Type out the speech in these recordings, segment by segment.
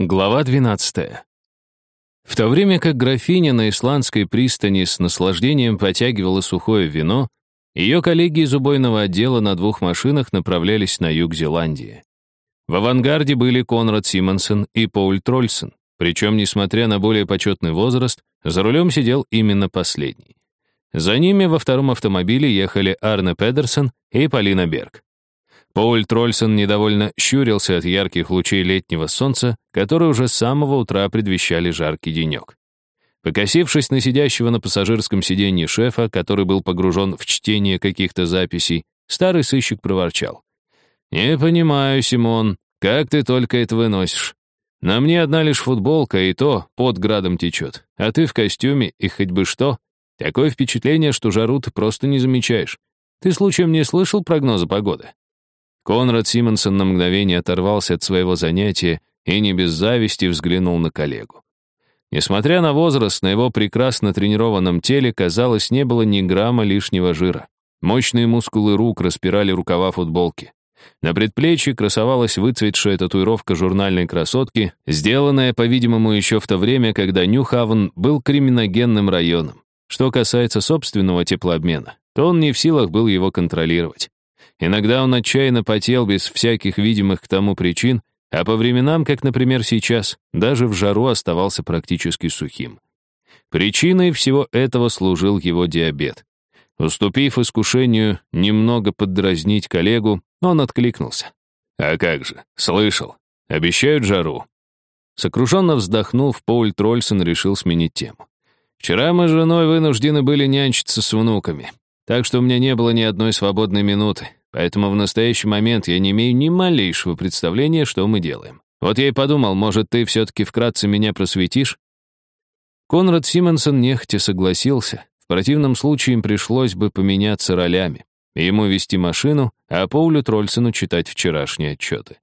Глава 12. В то время как графиня на исландской пристани с наслаждением потягивала сухое вино, ее коллеги из убойного отдела на двух машинах направлялись на юг Зеландии. В авангарде были Конрад Симонсон и Поуль Трольсон, причем, несмотря на более почетный возраст, за рулем сидел именно последний. За ними во втором автомобиле ехали Арне Педерсон и Полина Берг. Поуль Трольсон недовольно щурился от ярких лучей летнего солнца, которые уже с самого утра предвещали жаркий денек. Покосившись на сидящего на пассажирском сиденье шефа, который был погружен в чтение каких-то записей, старый сыщик проворчал. «Не понимаю, Симон, как ты только это выносишь? На мне одна лишь футболка, и то под градом течет, а ты в костюме, и хоть бы что. Такое впечатление, что жару ты просто не замечаешь. Ты случаем не слышал прогноза погоды?» Конрад Симонсон на мгновение оторвался от своего занятия и не без зависти взглянул на коллегу. Несмотря на возраст, на его прекрасно тренированном теле, казалось, не было ни грамма лишнего жира. Мощные мускулы рук распирали рукава футболки. На предплечье красовалась выцветшая татуировка журнальной красотки, сделанная, по-видимому, еще в то время, когда Нью-Хавен был криминогенным районом. Что касается собственного теплообмена, то он не в силах был его контролировать. Иногда он отчаянно потел без всяких видимых к тому причин, а по временам, как, например, сейчас, даже в жару оставался практически сухим. Причиной всего этого служил его диабет. Уступив искушению немного поддразнить коллегу, он откликнулся. «А как же, слышал. Обещают жару». Сокрушенно вздохнув, Поуль Трольсон решил сменить тему. «Вчера мы с женой вынуждены были нянчиться с внуками, так что у меня не было ни одной свободной минуты. Поэтому в настоящий момент я не имею ни малейшего представления, что мы делаем. Вот я и подумал, может, ты все-таки вкратце меня просветишь?» Конрад Симонсон нехотя согласился. В противном случае им пришлось бы поменяться ролями. Ему вести машину, а Поулю Трольсону читать вчерашние отчеты.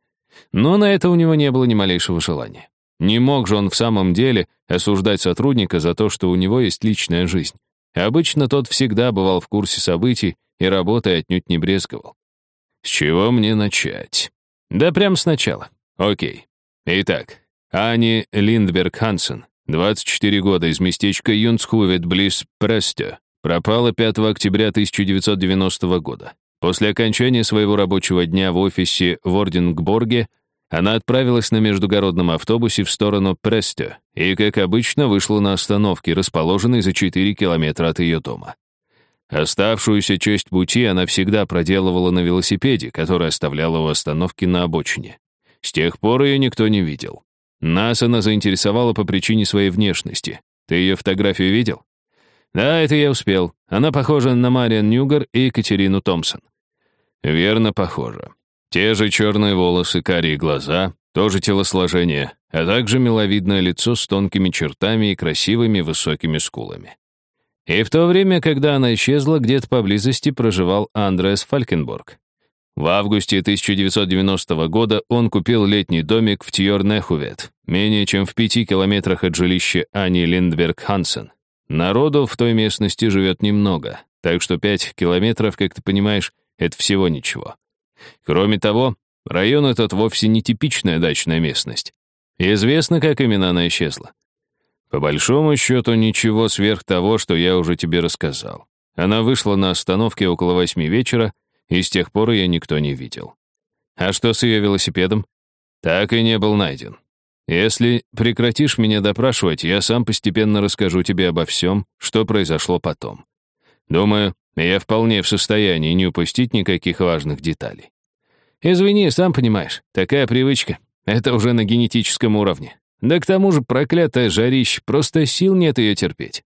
Но на это у него не было ни малейшего желания. Не мог же он в самом деле осуждать сотрудника за то, что у него есть личная жизнь. Обычно тот всегда бывал в курсе событий и работой отнюдь не брезговал. С чего мне начать? Да прям сначала. Окей. Итак, Ани Линдберг Хансен, 24 года, из местечка Юнсхувет, близ Престе, пропала 5 октября 1990 года. После окончания своего рабочего дня в офисе в Ордингборге она отправилась на междугородном автобусе в сторону Престе и, как обычно, вышла на остановке, расположенной за 4 километра от ее дома. Оставшуюся часть пути она всегда проделывала на велосипеде, который оставляла у остановки на обочине. С тех пор ее никто не видел. Нас она заинтересовала по причине своей внешности. Ты ее фотографию видел? Да, это я успел. Она похожа на Мариан Ньюгар и Екатерину Томпсон. Верно, похожа. Те же черные волосы, карие глаза, тоже телосложение, а также миловидное лицо с тонкими чертами и красивыми высокими скулами. И в то время, когда она исчезла, где-то поблизости проживал Андреас Фалькенборг. В августе 1990 года он купил летний домик в Тьорнехувет, менее чем в пяти километрах от жилища Ани Линдберг Хансен. Народу в той местности живет немного, так что пять километров, как ты понимаешь, это всего ничего. Кроме того, район этот вовсе не типичная дачная местность. Известно, как именно она исчезла. По большому счету, ничего сверх того, что я уже тебе рассказал. Она вышла на остановке около восьми вечера, и с тех пор ее никто не видел. А что с ее велосипедом? Так и не был найден. Если прекратишь меня допрашивать, я сам постепенно расскажу тебе обо всем, что произошло потом. Думаю, я вполне в состоянии не упустить никаких важных деталей. Извини, сам понимаешь, такая привычка. Это уже на генетическом уровне. Да к тому же проклятая жарищ, просто сил нет ее терпеть.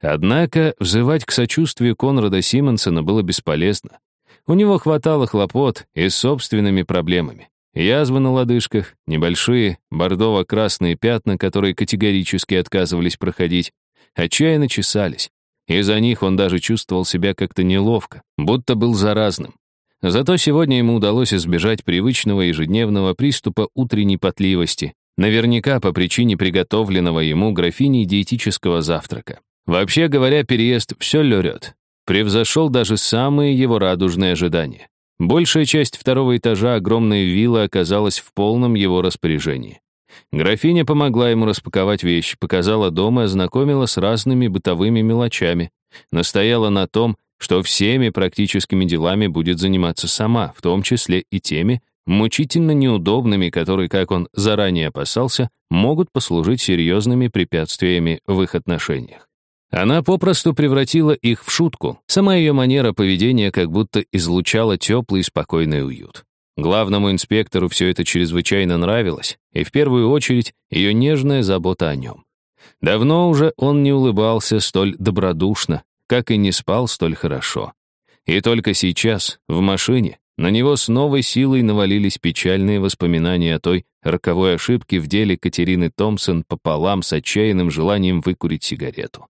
Однако взывать к сочувствию Конрада Симонсона было бесполезно. У него хватало хлопот и собственными проблемами. Язвы на лодыжках, небольшие бордово-красные пятна, которые категорически отказывались проходить, отчаянно чесались. Из-за них он даже чувствовал себя как-то неловко, будто был заразным. Зато сегодня ему удалось избежать привычного ежедневного приступа утренней потливости, Наверняка по причине приготовленного ему графини диетического завтрака. Вообще говоря, переезд все лерет. Превзошел даже самые его радужные ожидания. Большая часть второго этажа огромной виллы оказалась в полном его распоряжении. Графиня помогла ему распаковать вещи, показала дом и ознакомила с разными бытовыми мелочами. Настояла на том, что всеми практическими делами будет заниматься сама, в том числе и теми, мучительно неудобными, которые, как он заранее опасался, могут послужить серьезными препятствиями в их отношениях. Она попросту превратила их в шутку. Сама ее манера поведения как будто излучала теплый и спокойный уют. Главному инспектору все это чрезвычайно нравилось, и в первую очередь ее нежная забота о нем. Давно уже он не улыбался столь добродушно, как и не спал столь хорошо. И только сейчас, в машине, на него с новой силой навалились печальные воспоминания о той роковой ошибке в деле Катерины Томпсон пополам с отчаянным желанием выкурить сигарету.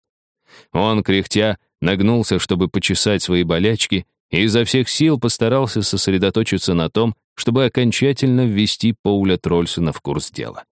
Он, кряхтя, нагнулся, чтобы почесать свои болячки, и изо всех сил постарался сосредоточиться на том, чтобы окончательно ввести Пауля Трольсона в курс дела.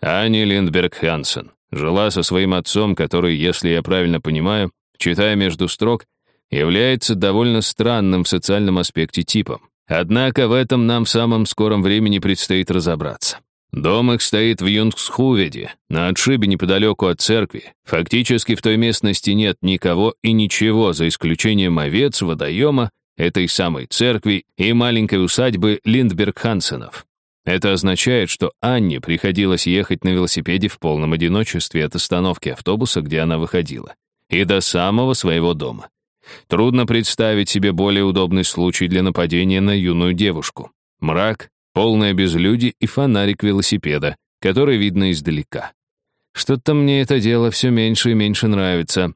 Ани Линдберг Хансен жила со своим отцом, который, если я правильно понимаю, читая между строк, является довольно странным в социальном аспекте типом. Однако в этом нам в самом скором времени предстоит разобраться. Дом их стоит в Юнгсхуведе, на отшибе неподалеку от церкви. Фактически в той местности нет никого и ничего, за исключением овец, водоема, этой самой церкви и маленькой усадьбы Линдберг-Хансенов. Это означает, что Анне приходилось ехать на велосипеде в полном одиночестве от остановки автобуса, где она выходила, и до самого своего дома. Трудно представить себе более удобный случай для нападения на юную девушку. Мрак, полное безлюдье и фонарик велосипеда, который видно издалека. Что-то мне это дело все меньше и меньше нравится.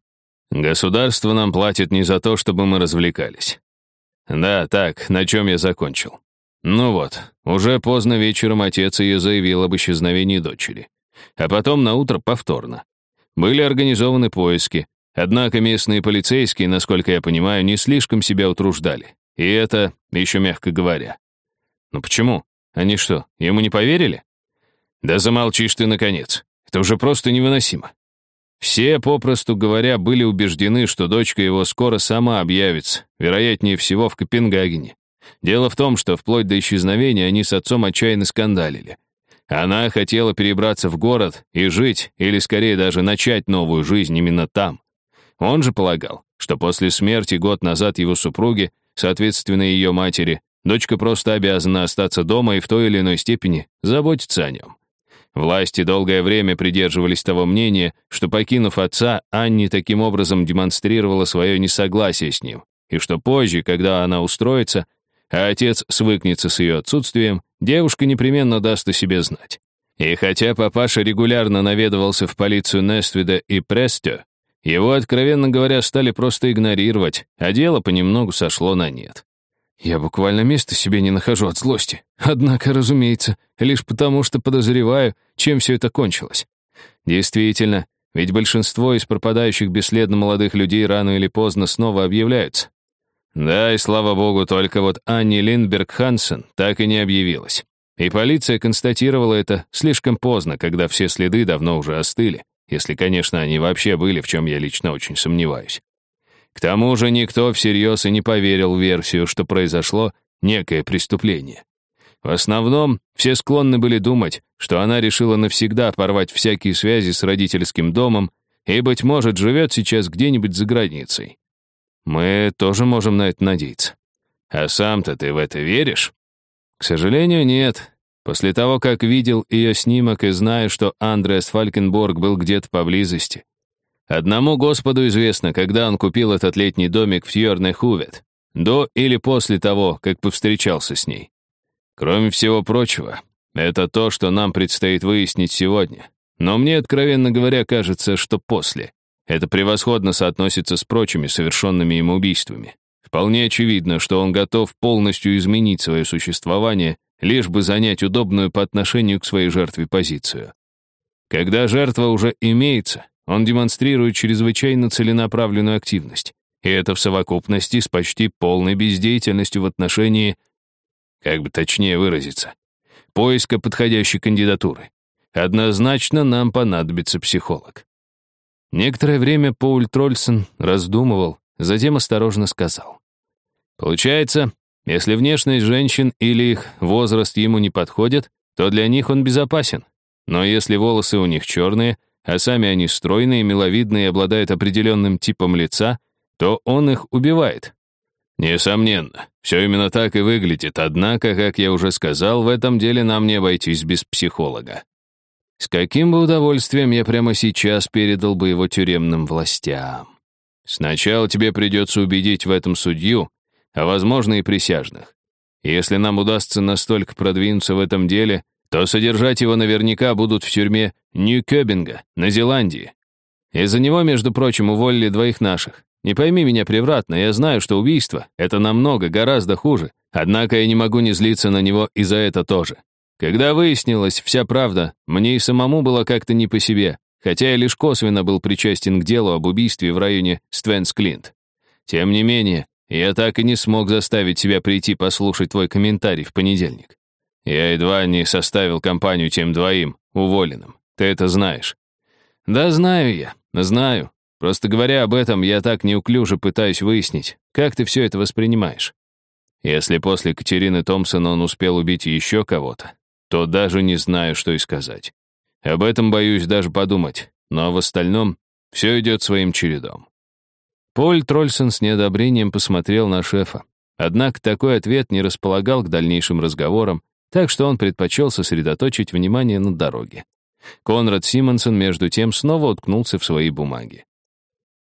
Государство нам платит не за то, чтобы мы развлекались. Да, так, на чем я закончил. Ну вот, уже поздно вечером отец ее заявил об исчезновении дочери. А потом на утро повторно. Были организованы поиски, однако местные полицейские, насколько я понимаю, не слишком себя утруждали. И это, еще мягко говоря. Ну почему? Они что, ему не поверили? Да замолчишь ты, наконец. Это уже просто невыносимо. Все, попросту говоря, были убеждены, что дочка его скоро сама объявится, вероятнее всего, в Копенгагене. Дело в том, что вплоть до исчезновения они с отцом отчаянно скандалили. Она хотела перебраться в город и жить, или скорее даже начать новую жизнь именно там. Он же полагал, что после смерти год назад его супруги, соответственно ее матери, Дочка просто обязана остаться дома и в той или иной степени заботиться о нем. Власти долгое время придерживались того мнения, что, покинув отца, Анни таким образом демонстрировала свое несогласие с ним, и что позже, когда она устроится, а отец свыкнется с ее отсутствием, девушка непременно даст о себе знать. И хотя папаша регулярно наведывался в полицию Нествида и Престё, его, откровенно говоря, стали просто игнорировать, а дело понемногу сошло на нет. Я буквально места себе не нахожу от злости. Однако, разумеется, лишь потому, что подозреваю, чем все это кончилось. Действительно, ведь большинство из пропадающих бесследно молодых людей рано или поздно снова объявляются. Да, и слава богу, только вот Анни Линдберг Хансен так и не объявилась. И полиция констатировала это слишком поздно, когда все следы давно уже остыли, если, конечно, они вообще были, в чем я лично очень сомневаюсь. К тому же никто всерьез и не поверил в версию, что произошло некое преступление. В основном все склонны были думать, что она решила навсегда порвать всякие связи с родительским домом и, быть может, живет сейчас где-нибудь за границей. Мы тоже можем на это надеяться. А сам-то ты в это веришь? К сожалению, нет. После того, как видел ее снимок и знаю, что Андреас Фалькенборг был где-то поблизости, Одному Господу известно, когда он купил этот летний домик в Фьорне-Хувет, до или после того, как повстречался с ней. Кроме всего прочего, это то, что нам предстоит выяснить сегодня. Но мне, откровенно говоря, кажется, что после. Это превосходно соотносится с прочими совершенными им убийствами. Вполне очевидно, что он готов полностью изменить свое существование, лишь бы занять удобную по отношению к своей жертве позицию. Когда жертва уже имеется, он демонстрирует чрезвычайно целенаправленную активность. И это в совокупности с почти полной бездеятельностью в отношении, как бы точнее выразиться, поиска подходящей кандидатуры. Однозначно нам понадобится психолог. Некоторое время Пауль Трольсон раздумывал, затем осторожно сказал. Получается, если внешность женщин или их возраст ему не подходят, то для них он безопасен. Но если волосы у них черные, а сами они стройные, миловидные и обладают определенным типом лица, то он их убивает. Несомненно, все именно так и выглядит, однако, как я уже сказал, в этом деле нам не обойтись без психолога. С каким бы удовольствием я прямо сейчас передал бы его тюремным властям. Сначала тебе придется убедить в этом судью, а возможно и присяжных. Если нам удастся настолько продвинуться в этом деле, то содержать его наверняка будут в тюрьме Нью-Кёбинга, на Зеландии. Из-за него, между прочим, уволили двоих наших. Не пойми меня превратно, я знаю, что убийство — это намного, гораздо хуже. Однако я не могу не злиться на него и за это тоже. Когда выяснилась вся правда, мне и самому было как-то не по себе, хотя я лишь косвенно был причастен к делу об убийстве в районе Ственс-Клинт. Тем не менее, я так и не смог заставить себя прийти послушать твой комментарий в понедельник. Я едва не составил компанию тем двоим, уволенным. Ты это знаешь. Да, знаю я, знаю. Просто говоря об этом, я так неуклюже пытаюсь выяснить, как ты все это воспринимаешь. Если после Катерины Томпсона он успел убить еще кого-то, то даже не знаю, что и сказать. Об этом боюсь даже подумать, но в остальном все идет своим чередом. Поль Трольсон с неодобрением посмотрел на шефа. Однако такой ответ не располагал к дальнейшим разговорам, так что он предпочел сосредоточить внимание на дороге. Конрад Симонсон, между тем, снова уткнулся в свои бумаги.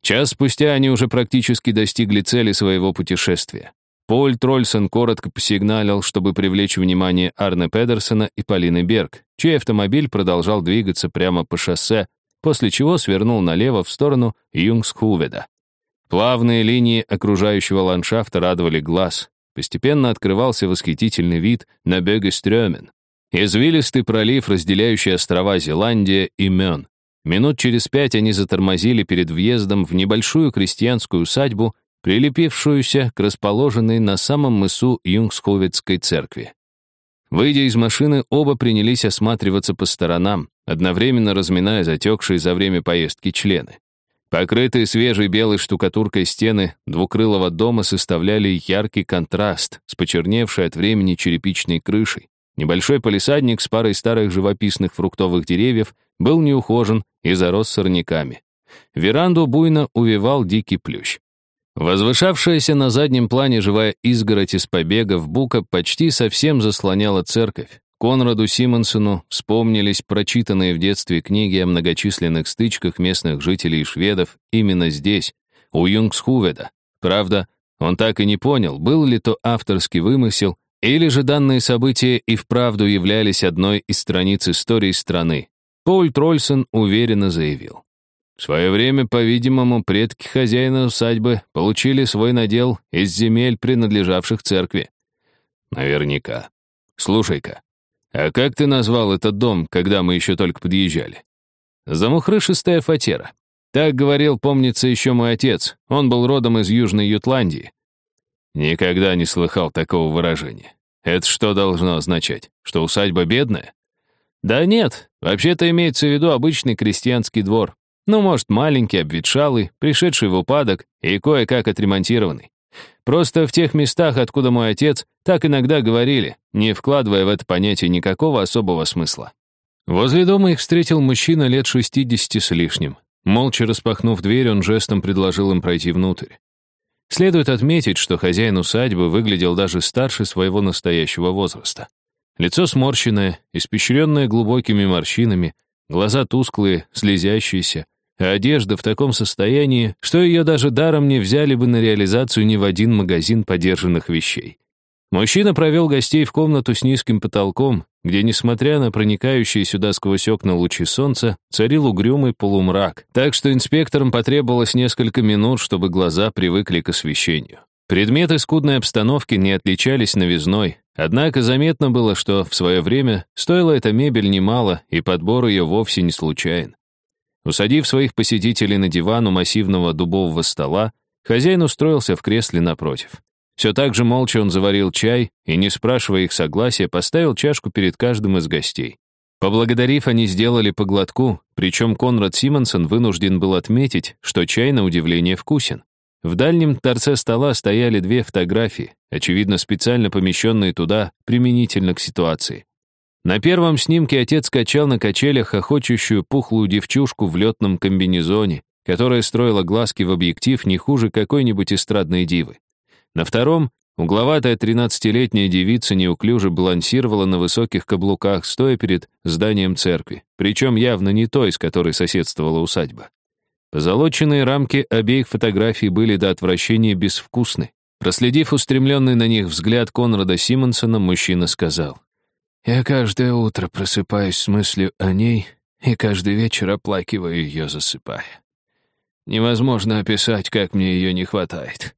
Час спустя они уже практически достигли цели своего путешествия. Поль Трольсон коротко посигналил, чтобы привлечь внимание Арне Педерсона и Полины Берг, чей автомобиль продолжал двигаться прямо по шоссе, после чего свернул налево в сторону Юнгсхуведа. Плавные линии окружающего ландшафта радовали глаз. Постепенно открывался восхитительный вид на Бегестрёмен. Извилистый пролив, разделяющий острова Зеландия и Мён. Минут через пять они затормозили перед въездом в небольшую крестьянскую усадьбу прилепившуюся к расположенной на самом мысу Юнгсховецкой церкви. Выйдя из машины, оба принялись осматриваться по сторонам, одновременно разминая затекшие за время поездки члены. Покрытые свежей белой штукатуркой стены двукрылого дома составляли яркий контраст с почерневшей от времени черепичной крышей. Небольшой полисадник с парой старых живописных фруктовых деревьев был неухожен и зарос сорняками. Веранду буйно увивал дикий плющ. Возвышавшаяся на заднем плане живая изгородь из побегов бука почти совсем заслоняла церковь. Конраду Симонсону вспомнились прочитанные в детстве книги о многочисленных стычках местных жителей и шведов именно здесь, у Юнгсхуведа. Правда, он так и не понял, был ли то авторский вымысел, или же данные события и вправду являлись одной из страниц истории страны. Поль Трольсон уверенно заявил. В свое время, по-видимому, предки хозяина усадьбы получили свой надел из земель, принадлежавших церкви. Наверняка. Слушай-ка, а как ты назвал этот дом, когда мы еще только подъезжали? Замухрышистая фатера. Так говорил, помнится, еще мой отец. Он был родом из Южной Ютландии. Никогда не слыхал такого выражения. Это что должно означать? Что усадьба бедная? Да нет, вообще-то имеется в виду обычный крестьянский двор. Ну, может, маленький, обветшалый, пришедший в упадок и кое-как отремонтированный. Просто в тех местах, откуда мой отец, так иногда говорили, не вкладывая в это понятие никакого особого смысла. Возле дома их встретил мужчина лет 60 с лишним. Молча распахнув дверь, он жестом предложил им пройти внутрь. Следует отметить, что хозяин усадьбы выглядел даже старше своего настоящего возраста. Лицо сморщенное, испещренное глубокими морщинами, глаза тусклые, слезящиеся, одежда в таком состоянии, что ее даже даром не взяли бы на реализацию ни в один магазин подержанных вещей. Мужчина провел гостей в комнату с низким потолком, где, несмотря на проникающие сюда сквозь окна лучи солнца, царил угрюмый полумрак, так что инспекторам потребовалось несколько минут, чтобы глаза привыкли к освещению. Предметы скудной обстановки не отличались новизной, однако заметно было, что в свое время стоила эта мебель немало, и подбор ее вовсе не случайен. Усадив своих посетителей на диван у массивного дубового стола, хозяин устроился в кресле напротив. Все так же молча он заварил чай и, не спрашивая их согласия, поставил чашку перед каждым из гостей. Поблагодарив, они сделали по глотку, причем Конрад Симонсон вынужден был отметить, что чай на удивление вкусен. В дальнем торце стола стояли две фотографии, очевидно, специально помещенные туда применительно к ситуации. На первом снимке отец качал на качелях охочущую пухлую девчушку в летном комбинезоне, которая строила глазки в объектив не хуже какой-нибудь эстрадной дивы. На втором угловатая тринадцатилетняя девица неуклюже балансировала на высоких каблуках, стоя перед зданием церкви, причем явно не той, с которой соседствовала усадьба. Позолоченные рамки обеих фотографий были до отвращения безвкусны. Проследив устремленный на них взгляд Конрада Симонсона, мужчина сказал, «Я каждое утро просыпаюсь с мыслью о ней и каждый вечер оплакиваю ее, засыпая. Невозможно описать, как мне ее не хватает.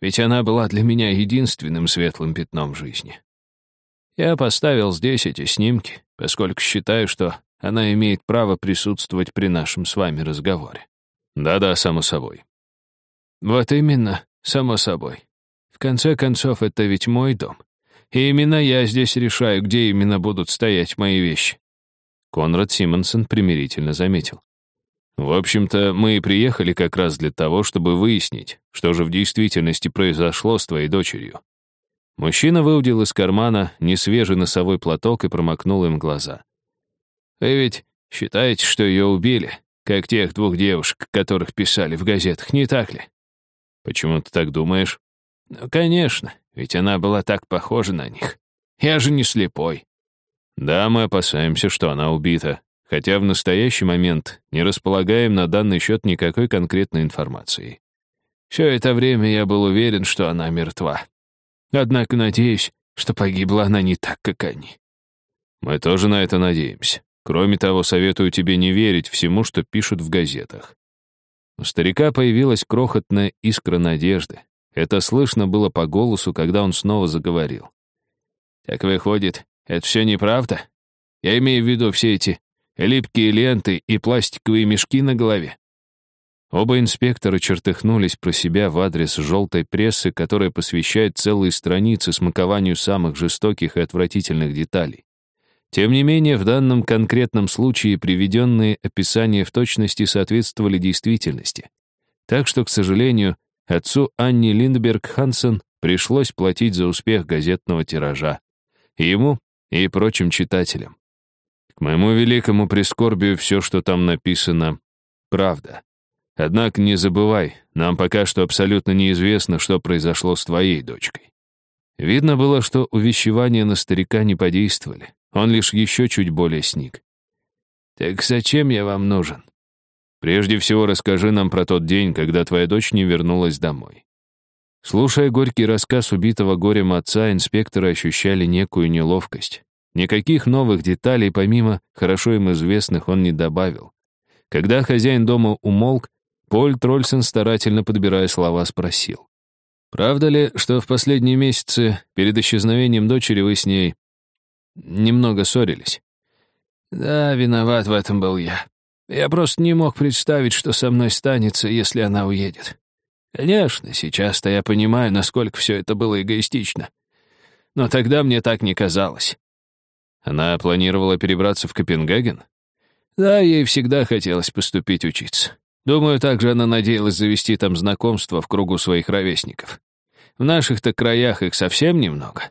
Ведь она была для меня единственным светлым пятном жизни. Я поставил здесь эти снимки, поскольку считаю, что она имеет право присутствовать при нашем с вами разговоре. Да-да, само собой. Вот именно, само собой. В конце концов, это ведь мой дом. И именно я здесь решаю, где именно будут стоять мои вещи. Конрад Симонсон примирительно заметил. В общем-то, мы и приехали как раз для того, чтобы выяснить, что же в действительности произошло с твоей дочерью. Мужчина выудил из кармана несвежий носовой платок и промокнул им глаза. Вы ведь считаете, что ее убили, как тех двух девушек, которых писали в газетах, не так ли? Почему ты так думаешь? Ну, конечно, ведь она была так похожа на них. Я же не слепой. Да, мы опасаемся, что она убита, хотя в настоящий момент не располагаем на данный счет никакой конкретной информации. Все это время я был уверен, что она мертва. Однако надеюсь, что погибла она не так, как они. Мы тоже на это надеемся. Кроме того, советую тебе не верить всему, что пишут в газетах. У старика появилась крохотная искра надежды. Это слышно было по голосу, когда он снова заговорил. «Так выходит, это все неправда? Я имею в виду все эти липкие ленты и пластиковые мешки на голове». Оба инспектора чертыхнулись про себя в адрес желтой прессы, которая посвящает целые страницы смакованию самых жестоких и отвратительных деталей. Тем не менее, в данном конкретном случае приведенные описания в точности соответствовали действительности. Так что, к сожалению, Отцу Анни Линдберг Хансен пришлось платить за успех газетного тиража. Ему, и прочим читателям. К моему великому прискорбию все, что там написано, правда. Однако не забывай, нам пока что абсолютно неизвестно, что произошло с твоей дочкой. Видно было, что увещевания на старика не подействовали. Он лишь еще чуть более сник. «Так зачем я вам нужен?» Прежде всего расскажи нам про тот день, когда твоя дочь не вернулась домой. Слушая горький рассказ убитого горем отца, инспекторы ощущали некую неловкость. Никаких новых деталей, помимо хорошо им известных, он не добавил. Когда хозяин дома умолк, Поль Трольсен, старательно подбирая слова, спросил. «Правда ли, что в последние месяцы перед исчезновением дочери вы с ней немного ссорились?» «Да, виноват в этом был я. Я просто не мог представить, что со мной станется, если она уедет. Конечно, сейчас-то я понимаю, насколько все это было эгоистично. Но тогда мне так не казалось. Она планировала перебраться в Копенгаген? Да, ей всегда хотелось поступить учиться. Думаю, также она надеялась завести там знакомство в кругу своих ровесников. В наших-то краях их совсем немного.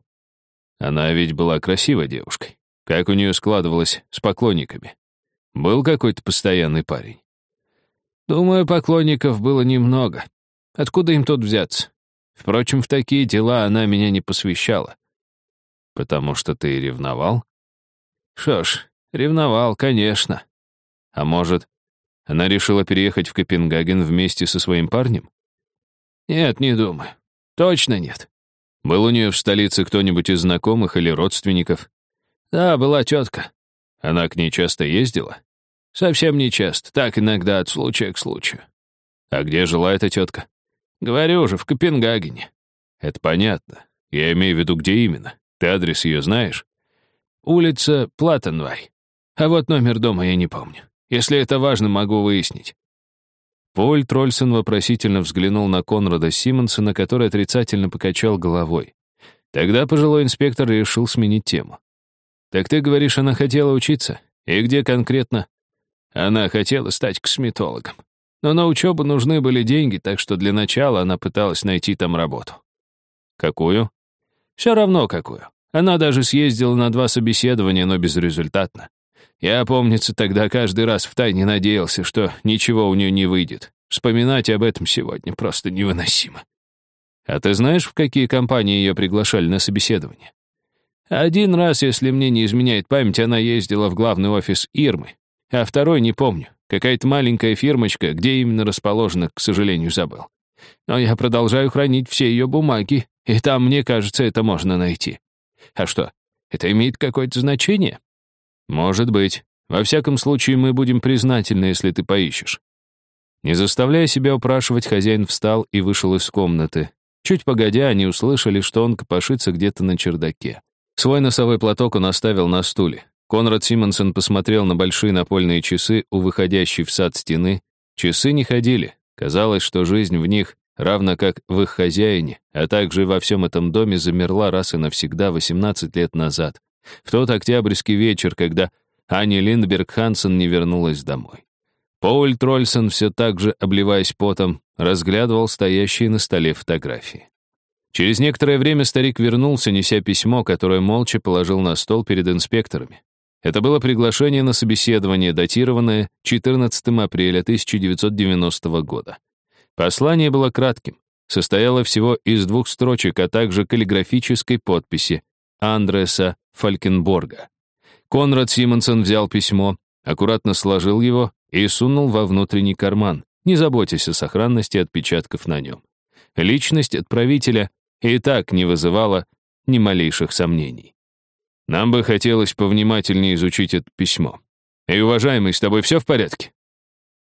Она ведь была красивой девушкой. Как у нее складывалось с поклонниками? Был какой-то постоянный парень? Думаю, поклонников было немного. Откуда им тут взяться? Впрочем, в такие дела она меня не посвящала. Потому что ты ревновал? Что ж, ревновал, конечно. А может, она решила переехать в Копенгаген вместе со своим парнем? Нет, не думаю. Точно нет. Был у нее в столице кто-нибудь из знакомых или родственников? Да, была тетка. Она к ней часто ездила? Совсем не часто, так иногда от случая к случаю. А где жила эта тетка? Говорю же, в Копенгагене. Это понятно. Я имею в виду, где именно. Ты адрес ее знаешь? Улица Платенвай. А вот номер дома я не помню. Если это важно, могу выяснить. Поль Трольсон вопросительно взглянул на Конрада Симонсона, который отрицательно покачал головой. Тогда пожилой инспектор решил сменить тему. «Так ты говоришь, она хотела учиться? И где конкретно?» Она хотела стать косметологом. Но на учебу нужны были деньги, так что для начала она пыталась найти там работу. Какую? Все равно какую. Она даже съездила на два собеседования, но безрезультатно. Я, помнится, тогда каждый раз втайне надеялся, что ничего у нее не выйдет. Вспоминать об этом сегодня просто невыносимо. А ты знаешь, в какие компании ее приглашали на собеседование? Один раз, если мне не изменяет память, она ездила в главный офис Ирмы, а второй не помню. Какая-то маленькая фирмочка, где именно расположена, к сожалению, забыл. Но я продолжаю хранить все ее бумаги, и там, мне кажется, это можно найти. А что, это имеет какое-то значение? Может быть. Во всяком случае, мы будем признательны, если ты поищешь. Не заставляя себя упрашивать, хозяин встал и вышел из комнаты. Чуть погодя, они услышали, что он копошится где-то на чердаке. Свой носовой платок он оставил на стуле. Конрад Симонсон посмотрел на большие напольные часы у выходящей в сад стены. Часы не ходили. Казалось, что жизнь в них, равно как в их хозяине, а также во всем этом доме, замерла раз и навсегда 18 лет назад, в тот октябрьский вечер, когда Ани Линдберг Хансен не вернулась домой. Поуль Трольсон, все так же обливаясь потом, разглядывал стоящие на столе фотографии. Через некоторое время старик вернулся, неся письмо, которое молча положил на стол перед инспекторами. Это было приглашение на собеседование, датированное 14 апреля 1990 года. Послание было кратким, состояло всего из двух строчек, а также каллиграфической подписи Андреса Фалькенборга. Конрад Симонсон взял письмо, аккуратно сложил его и сунул во внутренний карман, не заботясь о сохранности отпечатков на нем. Личность отправителя и так не вызывала ни малейших сомнений. Нам бы хотелось повнимательнее изучить это письмо. И, уважаемый, с тобой все в порядке?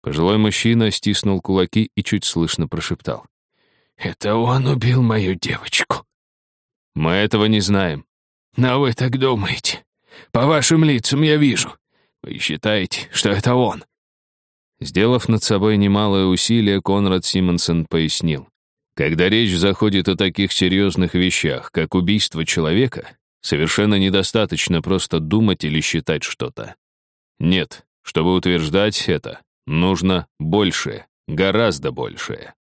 Пожилой мужчина стиснул кулаки и чуть слышно прошептал. «Это он убил мою девочку». «Мы этого не знаем». «Но вы так думаете. По вашим лицам я вижу. Вы считаете, что это он?» Сделав над собой немалое усилие, Конрад Симонсон пояснил. Когда речь заходит о таких серьезных вещах, как убийство человека, совершенно недостаточно просто думать или считать что-то. Нет, чтобы утверждать это, нужно большее, гораздо большее.